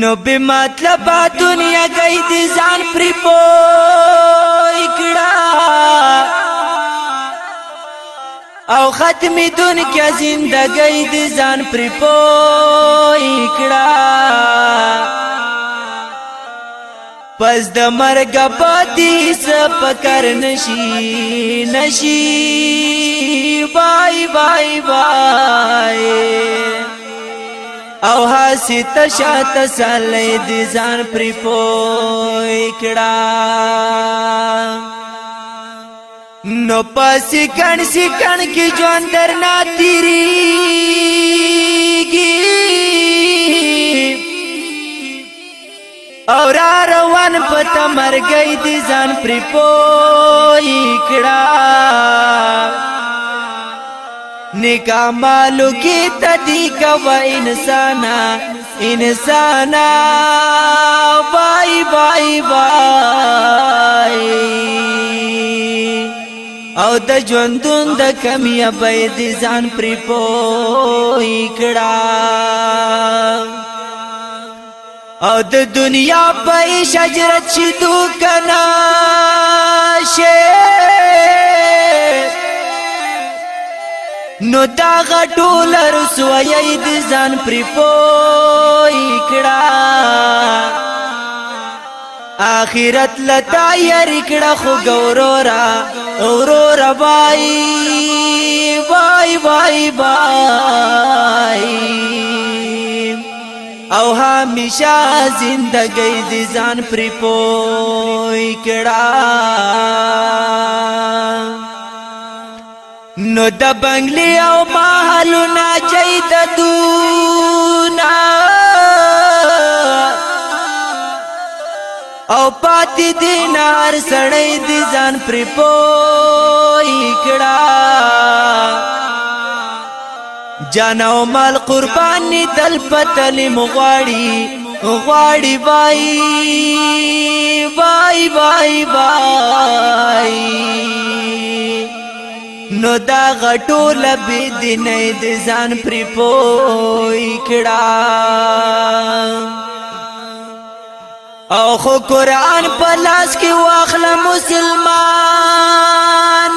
نو به مطلب دنیا گئی دي ځان پری پوي کړه او ختم دنیا زندګۍ دي ځان پری پوي کړه پس د مرګ پاتې سپ کر نشي نشي بای بای بای پسی تشا تسلی دی ځان پری پوی کړه نو پسی کڼ سی کڼ کی جون درنا تیریږي او را روان پته مرګی دی ځان پری پوی کړه نیک اعمالو کی تدی کوا انسانا انسانا بای بای بای او د ژوندون د کمی باید ځان پری پوی کړه او د دنیا په شجرت شدو کنا شه نو دا غټو لر سوی د ځان پر پوي کړه اخرت لتا ير کړه خو ګورورا اورورا بای بای بای بای او همیشه زندګی د ځان پر پوي کړه نو د بنگلی او محلو نا چید دونا او پاتې دی نار سړی دی ځان پر پوي کړه جانو مال قربان دل پتل مغواړي غواړي وای وای وای وای نو دا غټو لبی دینه د ځان پر پوي کړه او خو قران په لاس کې واخله مسلمان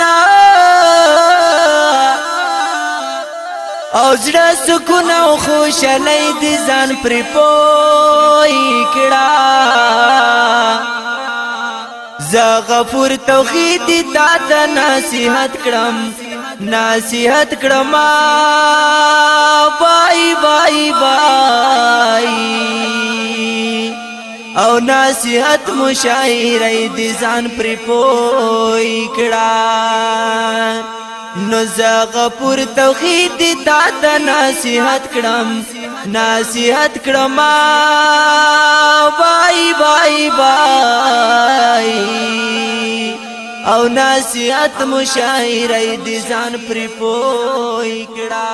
او زړه سکون او خوشالۍ د ځان پر پوي کړه ز غفور توحید تا ته نصیحت کړم نصیحت کړم بای بای بای او نصیحت مشاعره دې ځان پر پوي کړه نو زغفور توحید تا ته نصیحت کړم نصیحت کړم بای بای او ناسیت مشاعره دي ځان پر پوي کړه